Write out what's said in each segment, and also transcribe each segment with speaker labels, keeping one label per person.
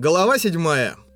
Speaker 1: Глава 7.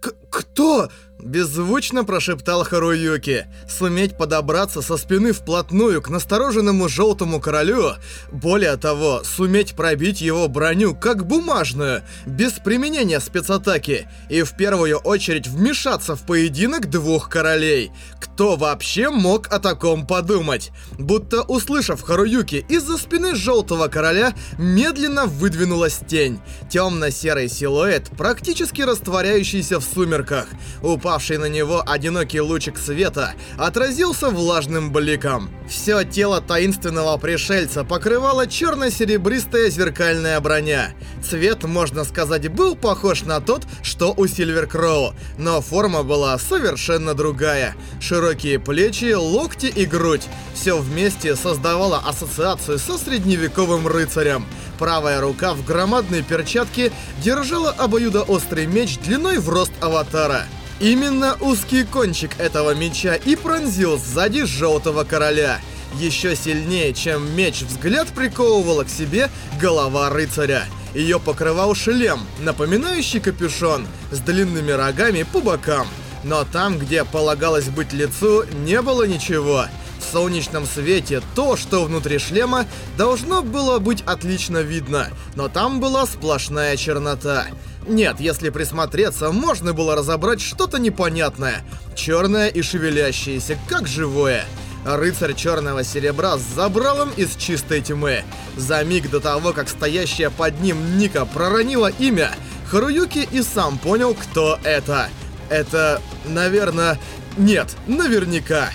Speaker 1: К «Кто?» Беззвучно прошептал Харуюки. Суметь подобраться со спины вплотную к настороженному желтому королю, более того, суметь пробить его броню как бумажную, без применения спецатаки, и в первую очередь вмешаться в поединок двух королей. Кто вообще мог о таком подумать? Будто услышав Харуюки, из-за спины желтого короля медленно выдвинулась тень. Темно-серый силуэт, практически растворяющийся в сумерках. Упал упавший на него одинокий лучик света отразился влажным бликом. Все тело таинственного пришельца покрывала черно-серебристая зеркальная броня. Цвет, можно сказать, был похож на тот, что у Сильвер Кроу, но форма была совершенно другая. Широкие плечи, локти и грудь. Все вместе создавало ассоциацию со средневековым рыцарем. Правая рука в громадной перчатке держала обоюдоострый меч длиной в рост аватара. Именно узкий кончик этого меча и пронзил сзади Желтого Короля. Еще сильнее, чем меч, взгляд приковывала к себе голова рыцаря. Ее покрывал шлем, напоминающий капюшон, с длинными рогами по бокам. Но там, где полагалось быть лицу, не было ничего. В солнечном свете то, что внутри шлема, должно было быть отлично видно, но там была сплошная чернота. Нет, если присмотреться, можно было разобрать что-то непонятное. Черное и шевелящееся, как живое. Рыцарь черного серебра с забралом из чистой тьмы. За миг до того, как стоящая под ним Ника проронила имя, Харуюки и сам понял, кто это. Это, наверное... Нет, наверняка.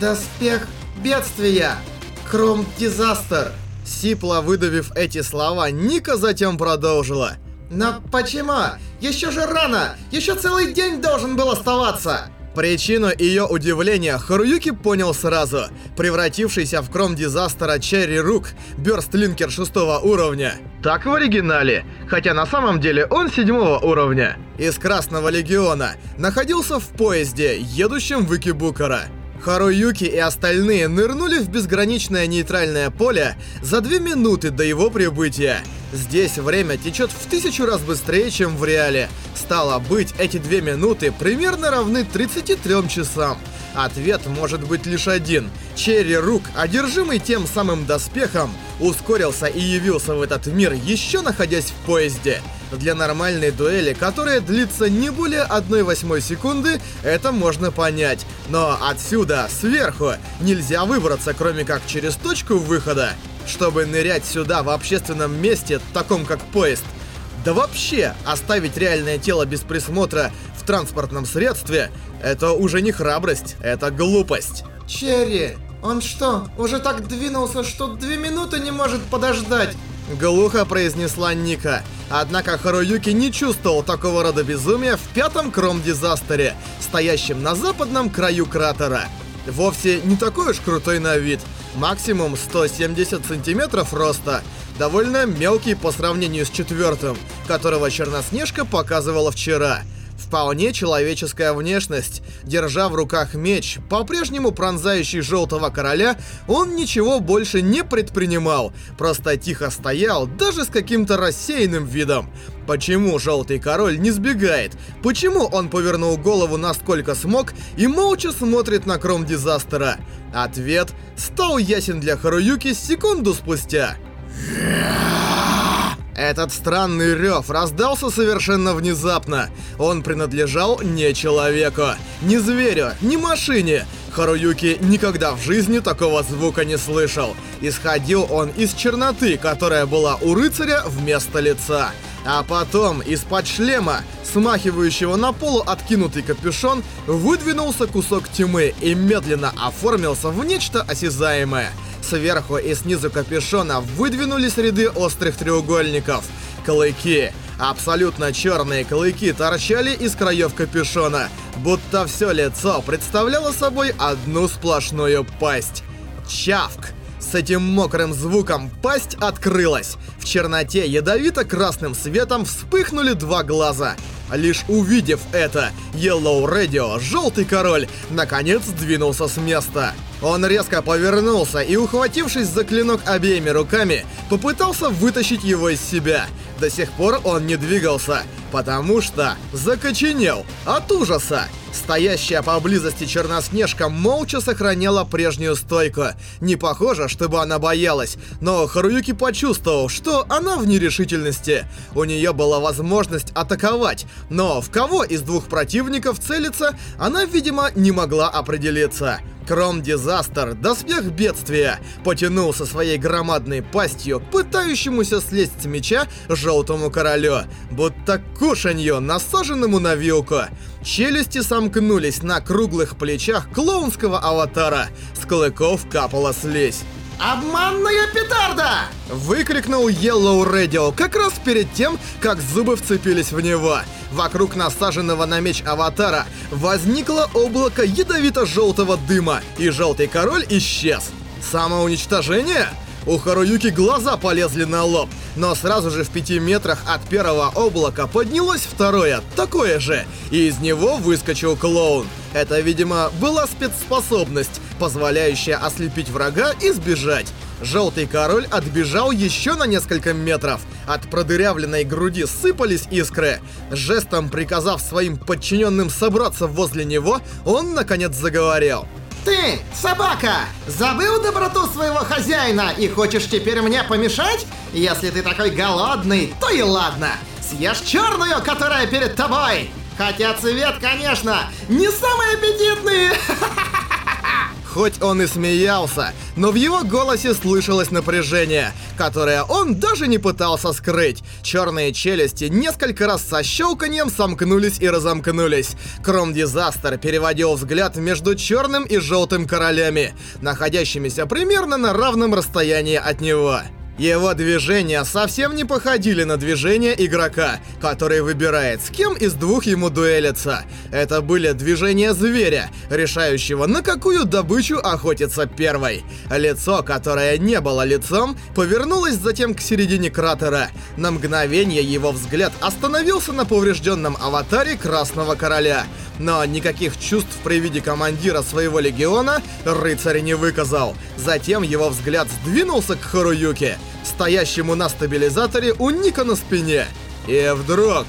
Speaker 2: Доспех бедствия. Кром Дизастер.
Speaker 1: Сипло выдавив эти слова, Ника затем продолжила.
Speaker 2: Но почему? Еще же рано! Еще целый день должен был оставаться!
Speaker 1: Причину ее удивления Харуюки понял сразу. Превратившийся в кром дизастера Черри Рук, бёрстлинкер шестого уровня. Так в оригинале, хотя на самом деле он седьмого уровня. Из Красного Легиона. Находился в поезде, едущем в Икибукара. Харуюки и остальные нырнули в безграничное нейтральное поле за две минуты до его прибытия. Здесь время течет в тысячу раз быстрее, чем в реале. Стало быть, эти две минуты примерно равны 33 часам. Ответ может быть лишь один. Черри Рук, одержимый тем самым доспехом, ускорился и явился в этот мир, еще находясь в поезде. Для нормальной дуэли, которая длится не более 1,8 секунды, это можно понять. Но отсюда, сверху, нельзя выбраться, кроме как через точку выхода. Чтобы нырять сюда в общественном месте, таком как поезд, да вообще, оставить реальное тело без присмотра в транспортном средстве — это уже не храбрость, это глупость.
Speaker 2: Черри, он что, уже так двинулся, что две минуты не может подождать?
Speaker 1: Глухо произнесла Ника. Однако Харуюки не чувствовал такого рода безумия в пятом кром-дизастере, стоящем на западном краю кратера. Вовсе не такой уж крутой на вид. Максимум 170 сантиметров роста. Довольно мелкий по сравнению с четвертым, которого Черноснежка показывала вчера. Вполне человеческая внешность. Держа в руках меч, по-прежнему пронзающий Желтого Короля, он ничего больше не предпринимал. Просто тихо стоял, даже с каким-то рассеянным видом. Почему Желтый Король не сбегает? Почему он повернул голову насколько смог и молча смотрит на Кром Дизастера? Ответ стал ясен для Харуюки секунду спустя. Этот странный рев раздался совершенно внезапно. Он принадлежал не человеку, не зверю, не машине. Харуюки никогда в жизни такого звука не слышал. Исходил он из черноты, которая была у рыцаря вместо лица. А потом из-под шлема, смахивающего на полу откинутый капюшон, выдвинулся кусок тьмы и медленно оформился в нечто осязаемое. Сверху и снизу капюшона выдвинулись ряды острых треугольников. Клыки. Абсолютно черные клыки торчали из краев капюшона, будто все лицо представляло собой одну сплошную пасть. Чавк. С этим мокрым звуком пасть открылась. В черноте ядовито-красным светом вспыхнули два глаза. Лишь увидев это, Yellow Radio, Желтый Король, наконец сдвинулся с места. Он резко повернулся и, ухватившись за клинок обеими руками, попытался вытащить его из себя. До сих пор он не двигался, потому что закоченел от ужаса. Стоящая поблизости Черноснежка молча сохраняла прежнюю стойку. Не похоже, чтобы она боялась, но Харуюки почувствовал, что она в нерешительности. У нее была возможность атаковать, но в кого из двух противников целиться, она, видимо, не могла определиться. Кром Дизастер, доспех бедствия, потянулся своей громадной пастью к пытающемуся слезть с меча Желтому Королю, будто кушанью, насаженному на вилку. Челюсти сомкнулись на круглых плечах клоунского аватара. С клыков капала слизь.
Speaker 2: «Обманная петарда!»
Speaker 1: Выкрикнул Yellow Radio как раз перед тем, как зубы вцепились в него. Вокруг насаженного на меч аватара возникло облако ядовито-желтого дыма, и Желтый Король исчез. Самоуничтожение? У Харуюки глаза полезли на лоб, но сразу же в пяти метрах от первого облака поднялось второе, такое же, и из него выскочил клоун. Это, видимо, была спецспособность, позволяющая ослепить врага и сбежать. Желтый король отбежал еще на несколько метров. От продырявленной груди сыпались искры. Жестом приказав своим подчиненным собраться возле него, он наконец заговорил.
Speaker 2: Ты, собака, забыл доброту своего хозяина и хочешь теперь мне помешать? Если ты такой голодный, то и ладно. Съешь черную, которая перед тобой. Хотя цвет, конечно, не самый аппетитный.
Speaker 1: Хоть он и смеялся, но в его голосе слышалось напряжение, которое он даже не пытался скрыть. Черные челюсти несколько раз со щелканием сомкнулись и разомкнулись. Кром Дизастер переводил взгляд между черным и желтым королями, находящимися примерно на равном расстоянии от него. Его движения совсем не походили на движения игрока, который выбирает, с кем из двух ему дуэлиться. Это были движения зверя, решающего, на какую добычу охотиться первой. Лицо, которое не было лицом, повернулось затем к середине кратера. На мгновение его взгляд остановился на поврежденном аватаре Красного Короля. Но никаких чувств при виде командира своего легиона рыцарь не выказал. Затем его взгляд сдвинулся к Харуюке, стоящему на стабилизаторе у Ника на спине. И вдруг...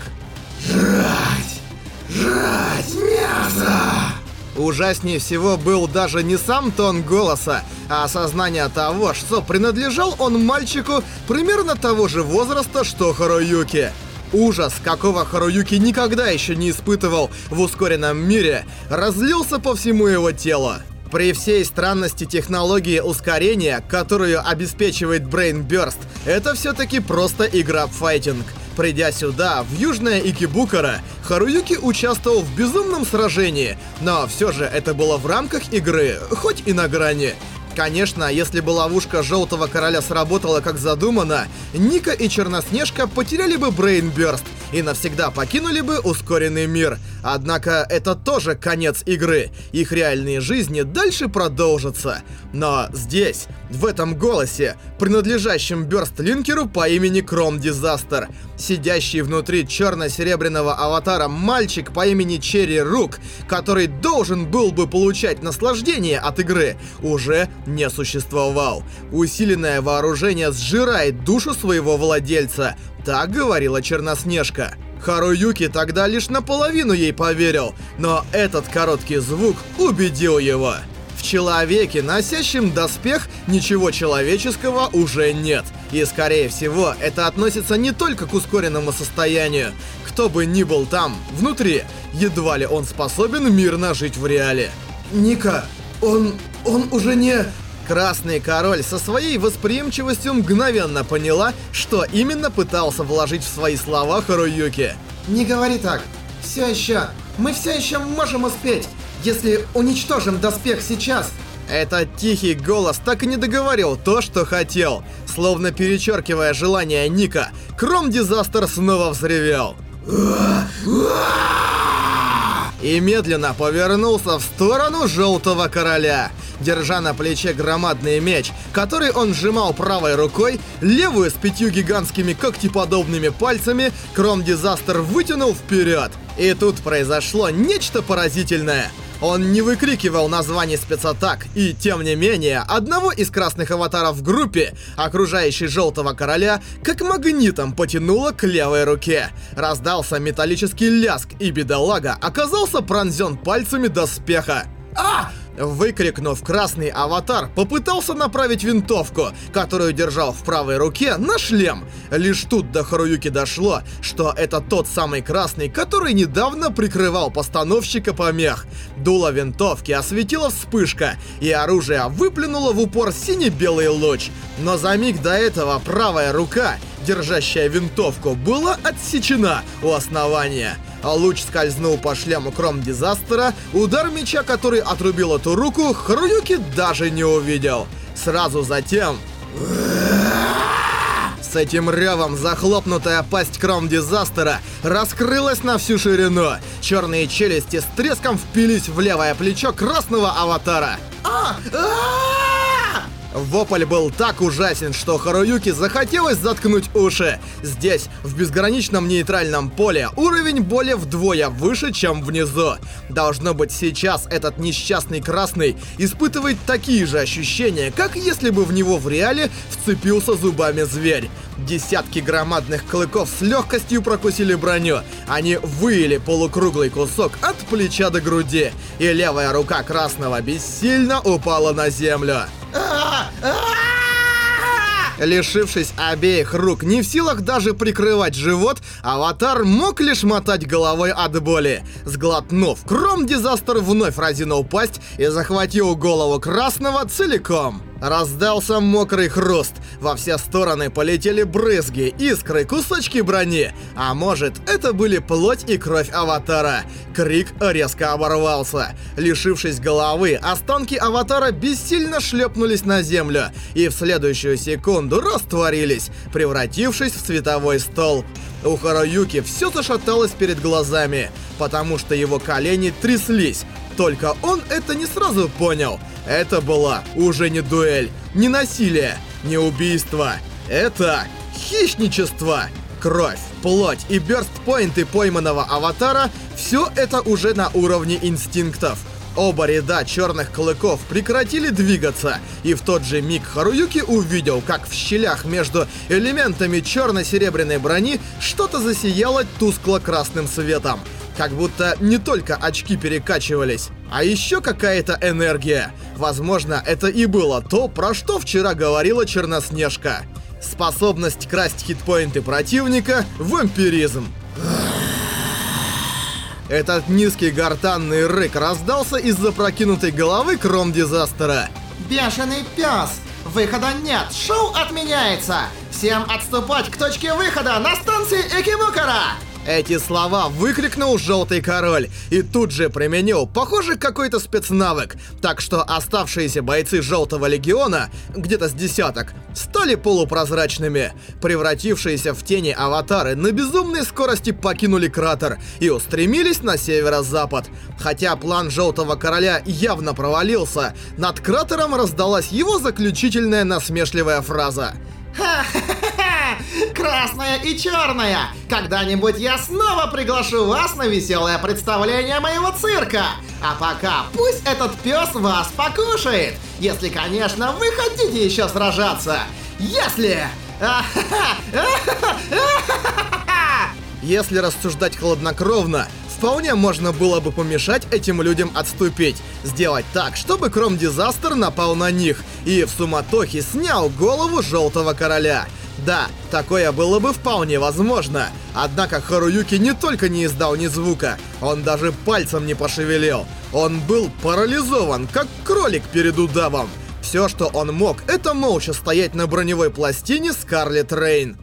Speaker 2: Жрать! Жрать мясо!
Speaker 1: Ужаснее всего был даже не сам тон голоса, а осознание того, что принадлежал он мальчику примерно того же возраста, что Харуюки. Ужас, какого Харуюки никогда еще не испытывал в ускоренном мире, разлился по всему его телу. При всей странности технологии ускорения, которую обеспечивает Brain Burst, это все-таки просто игра в файтинг. Придя сюда, в Южное Икибукара, Харуюки участвовал в безумном сражении, но все же это было в рамках игры, хоть и на грани. Конечно, если бы ловушка Желтого Короля сработала как задумано, Ника и Черноснежка потеряли бы Брейнберст и навсегда покинули бы ускоренный мир. Однако это тоже конец игры. Их реальные жизни дальше продолжатся. Но здесь, в этом голосе, принадлежащем Бёрст-линкеру по имени Кром Дизастер, сидящий внутри черно-серебряного аватара мальчик по имени Черри Рук, который должен был бы получать наслаждение от игры, уже не существовал. Усиленное вооружение сжирает душу своего владельца. Так говорила Черноснежка. Харуюки тогда лишь наполовину ей поверил, но этот короткий звук убедил его. В человеке, носящем доспех, ничего человеческого уже нет. И скорее всего, это относится не только к ускоренному состоянию. Кто бы ни был там, внутри, едва ли он способен мирно жить в реале.
Speaker 2: Ника, он... он уже не...
Speaker 1: Красный король со своей восприимчивостью мгновенно поняла, что именно пытался вложить в свои слова Харуюки.
Speaker 2: Не говори так. Все еще... Мы все еще можем успеть. Если уничтожим доспех сейчас...
Speaker 1: Этот тихий голос так и не договорил то, что хотел. Словно перечеркивая желание Ника, Кром Дизастер снова взревел. И медленно повернулся в сторону Желтого Короля. Держа на плече громадный меч, который он сжимал правой рукой, левую с пятью гигантскими когтеподобными пальцами, Кром Дизастер вытянул вперед. И тут произошло нечто поразительное. Он не выкрикивал название спецатак, и тем не менее, одного из красных аватаров в группе, окружающей Желтого Короля, как магнитом потянуло к левой руке. Раздался металлический ляск, и бедолага оказался пронзен пальцами доспеха. «А!» Выкрикнув, красный аватар попытался направить винтовку, которую держал в правой руке, на шлем. Лишь тут до Харуюки дошло, что это тот самый красный, который недавно прикрывал постановщика помех. Дуло винтовки осветила вспышка, и оружие выплюнуло в упор сине-белый луч. Но за миг до этого правая рука, держащая винтовку, была отсечена у основания. А луч скользнул по шлему Кром Дизастера, удар меча, который отрубил эту руку, Харуюки даже не увидел. Сразу затем... С этим ревом захлопнутая пасть Кром Дизастера раскрылась на всю ширину. Черные челюсти с треском впились в левое плечо красного аватара.
Speaker 2: А! А!
Speaker 1: Вопль был так ужасен, что Харуюки захотелось заткнуть уши. Здесь, в безграничном нейтральном поле, уровень более вдвое выше, чем внизу. Должно быть, сейчас этот несчастный красный испытывает такие же ощущения, как если бы в него в реале вцепился зубами зверь. Десятки громадных клыков с легкостью прокусили броню. Они выели полукруглый кусок от плеча до груди, и левая рука красного бессильно упала на землю.
Speaker 2: А!
Speaker 1: Лишившись обеих рук, не в силах даже прикрывать живот, аватар мог лишь мотать головой от боли. Сглотнув, Кром Дизастер вновь разинул пасть и захватил голову красного целиком. Раздался мокрый хруст. Во все стороны полетели брызги, искры, кусочки брони. А может, это были плоть и кровь аватара. Крик резко оборвался. Лишившись головы, останки аватара бессильно шлепнулись на землю и в следующую секунду растворились, превратившись в световой столб. У Харуюки все зашаталось перед глазами, потому что его колени тряслись. Только он это не сразу понял. Это была уже не дуэль, не насилие, не убийство. Это хищничество. Кровь, плоть и бёрстпоинты пойманного аватара – все это уже на уровне инстинктов. Оба ряда черных клыков прекратили двигаться, и в тот же миг Харуюки увидел, как в щелях между элементами черно-серебряной брони что-то засияло тускло-красным светом. Как будто не только очки перекачивались, а еще какая-то энергия. Возможно, это и было то, про что вчера говорила Черноснежка. Способность красть хитпоинты противника – вампиризм. Этот низкий гортанный рык раздался из-за прокинутой головы Кром Дизастера.
Speaker 2: Бешеный пес! Выхода нет! Шоу отменяется! Всем отступать к точке выхода на станции Экибукара!
Speaker 1: Эти слова выкрикнул Желтый Король и тут же применил, похоже, какой-то спецнавык. Так что оставшиеся бойцы Желтого Легиона, где-то с десяток, стали полупрозрачными. Превратившиеся в тени аватары на безумной скорости покинули кратер и устремились на северо-запад. Хотя план Желтого Короля явно провалился, над кратером раздалась его заключительная насмешливая фраза.
Speaker 2: Ха-ха-ха! Красная и черная! Когда-нибудь я снова приглашу вас на веселое представление моего цирка! А пока пусть этот пес вас покушает! Если, конечно, вы хотите еще сражаться! Если...
Speaker 1: Если рассуждать хладнокровно, вполне можно было бы помешать этим людям отступить. Сделать так, чтобы Кром Дизастер напал на них и в суматохе снял голову Желтого Короля. Да, такое было бы вполне возможно. Однако Харуюки не только не издал ни звука, он даже пальцем не пошевелил. Он был парализован, как кролик перед удавом. Все, что он мог, это молча стоять на броневой пластине Скарлет Рейн.